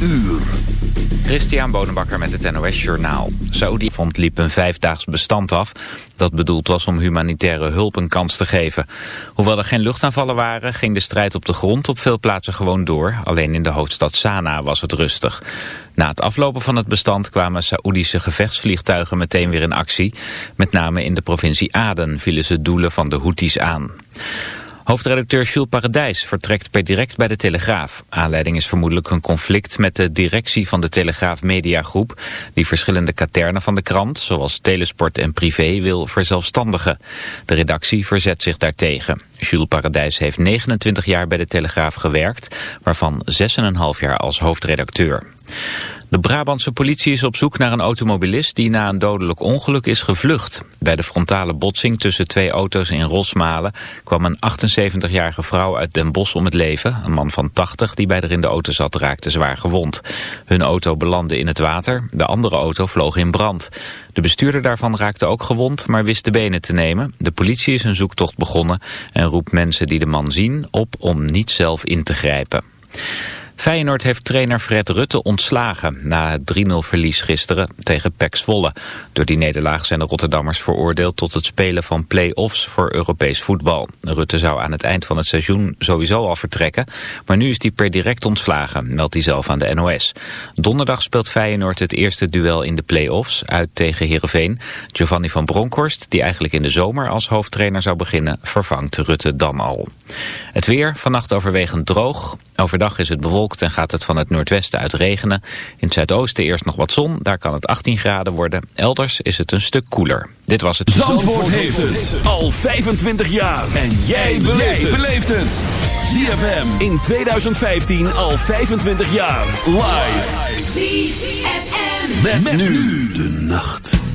uur. Christian Bonenbakker met het NOS Journaal. Saudi vond liep een vijfdaags bestand af dat bedoeld was om humanitaire hulp een kans te geven. Hoewel er geen luchtaanvallen waren, ging de strijd op de grond op veel plaatsen gewoon door. Alleen in de hoofdstad Sanaa was het rustig. Na het aflopen van het bestand kwamen Saoedische gevechtsvliegtuigen meteen weer in actie. Met name in de provincie Aden vielen ze doelen van de Houthis aan. Hoofdredacteur Jules Paradijs vertrekt per direct bij de Telegraaf. Aanleiding is vermoedelijk een conflict met de directie van de Telegraaf Mediagroep... die verschillende katernen van de krant, zoals Telesport en Privé, wil verzelfstandigen. De redactie verzet zich daartegen. Jules Paradijs heeft 29 jaar bij de Telegraaf gewerkt, waarvan 6,5 jaar als hoofdredacteur. De Brabantse politie is op zoek naar een automobilist die na een dodelijk ongeluk is gevlucht. Bij de frontale botsing tussen twee auto's in Rosmalen kwam een 78-jarige vrouw uit Den Bosch om het leven. Een man van 80 die bij haar in de auto zat raakte zwaar gewond. Hun auto belandde in het water, de andere auto vloog in brand. De bestuurder daarvan raakte ook gewond, maar wist de benen te nemen. De politie is een zoektocht begonnen en roept mensen die de man zien op om niet zelf in te grijpen. Feyenoord heeft trainer Fred Rutte ontslagen na het 3-0 verlies gisteren tegen PEC Zwolle. Door die nederlaag zijn de Rotterdammers veroordeeld tot het spelen van play-offs voor Europees voetbal. Rutte zou aan het eind van het seizoen sowieso al vertrekken, maar nu is hij per direct ontslagen, meldt hij zelf aan de NOS. Donderdag speelt Feyenoord het eerste duel in de play-offs uit tegen Heerenveen. Giovanni van Bronckhorst, die eigenlijk in de zomer als hoofdtrainer zou beginnen, vervangt Rutte dan al. Het weer, vannacht overwegend droog. Overdag is het bewolkt en gaat het van het noordwesten uit regenen. In het zuidoosten eerst nog wat zon, daar kan het 18 graden worden. Elders is het een stuk koeler. Dit was het... Zandvoort, Zandvoort heeft het al 25 jaar. En jij beleeft het. ZFM in 2015 al 25 jaar. Live. ZFM. Met, met nu de nacht.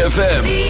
ZFM.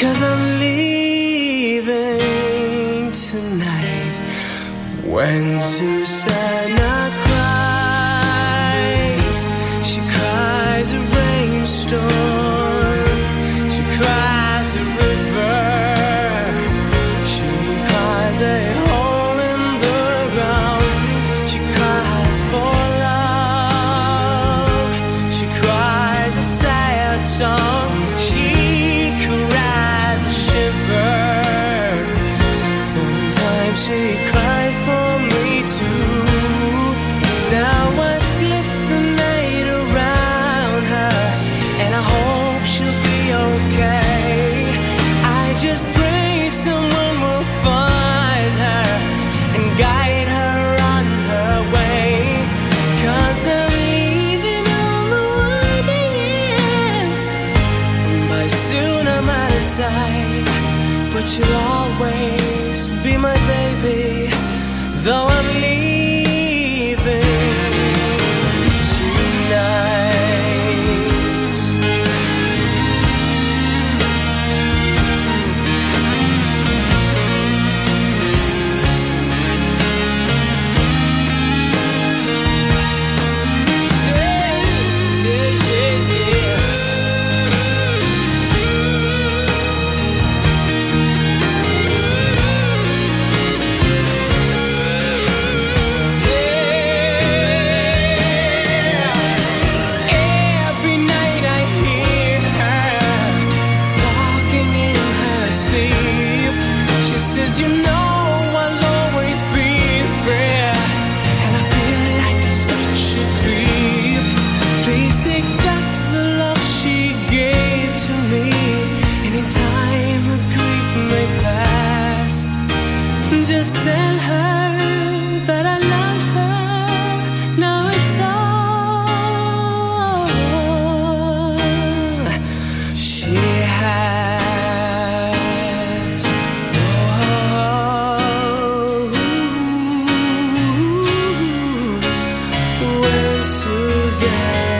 Cause I'm leaving tonight. When Susanna cries, she cries a rainstorm. She cries a river. She cries a hole in the ground. She cries for love. She cries a sad song. Susanna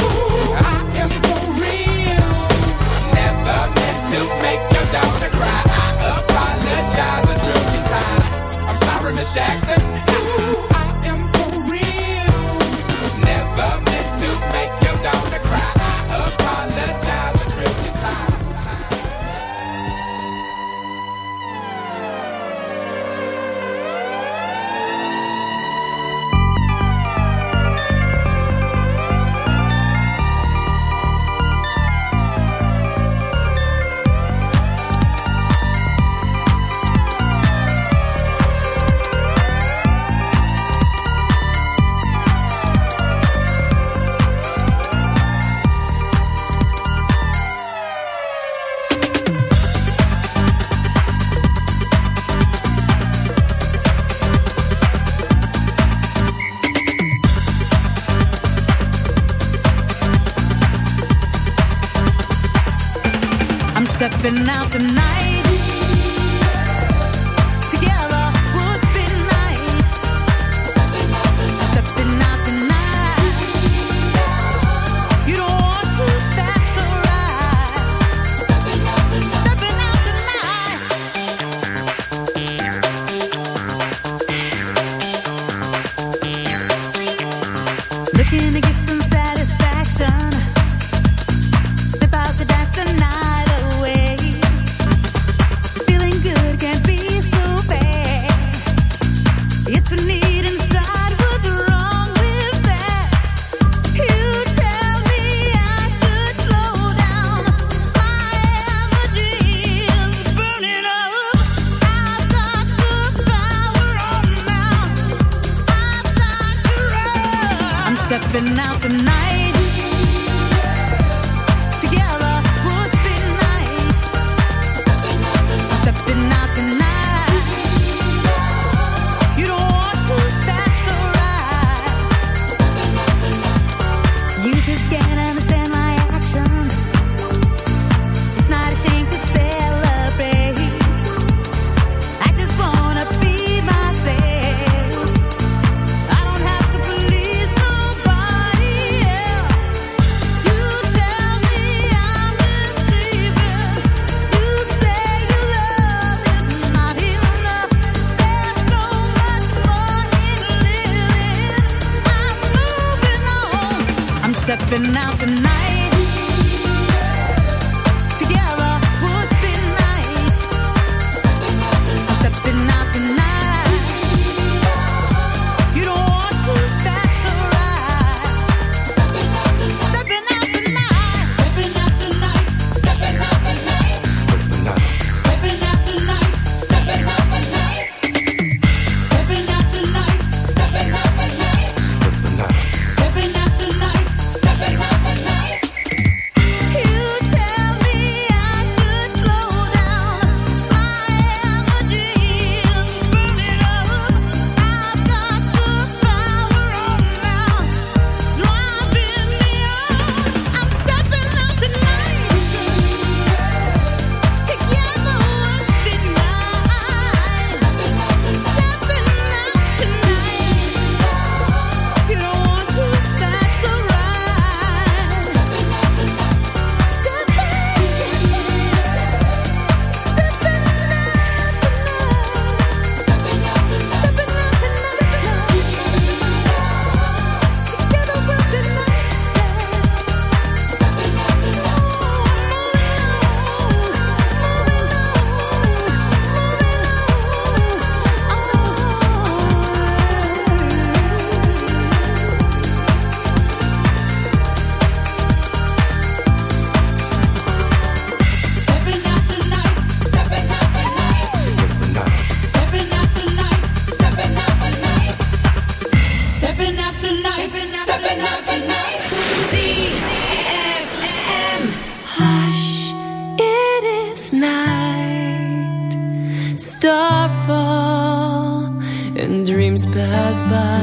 goodbye.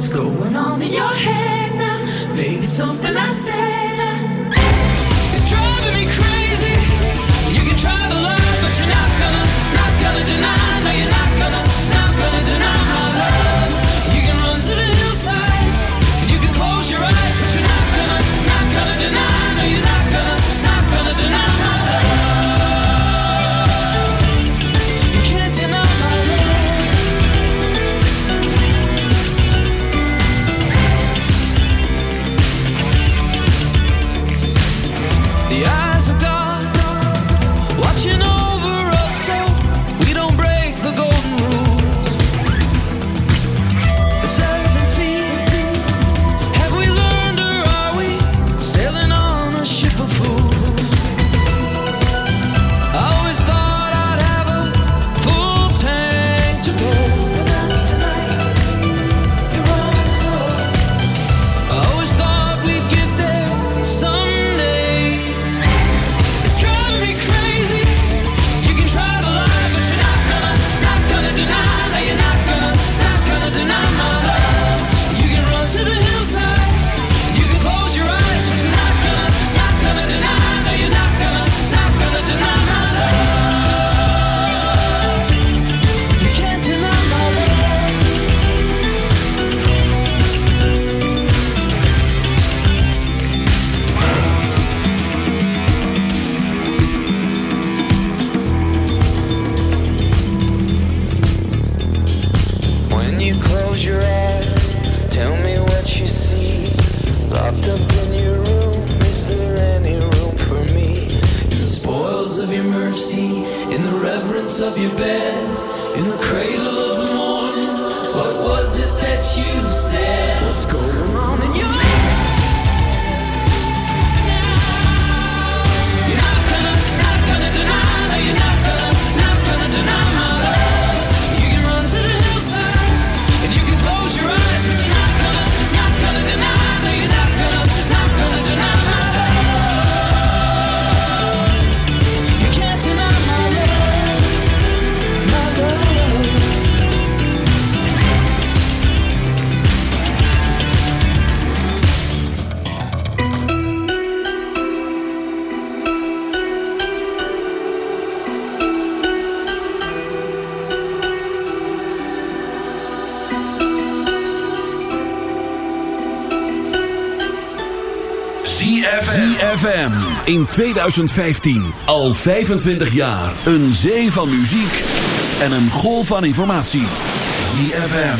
what's going on in your head now. Maybe something I said uh, is driving me crazy. You can try. of your bed in the in 2015. Al 25 jaar. Een zee van muziek en een golf van informatie. ZFM.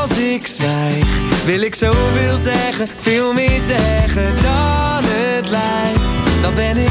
Als ik zwijg, wil ik zoveel zeggen. Veel meer zeggen dan het lijkt. Dan ben ik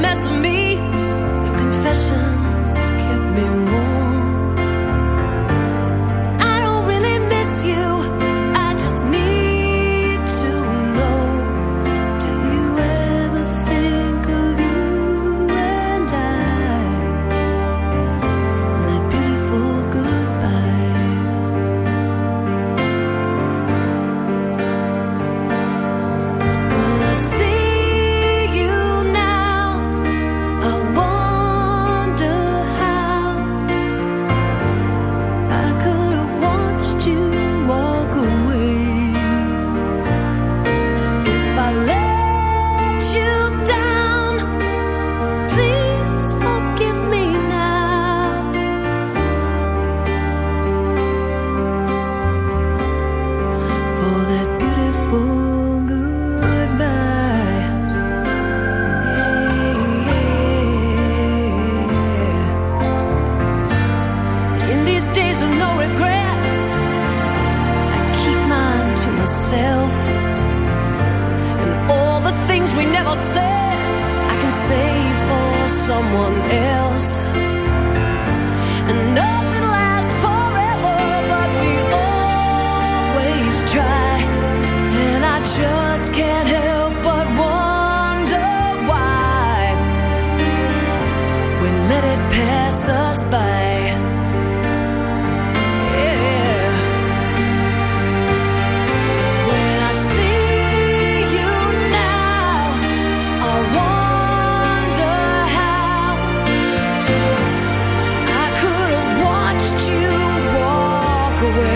mess with me. away.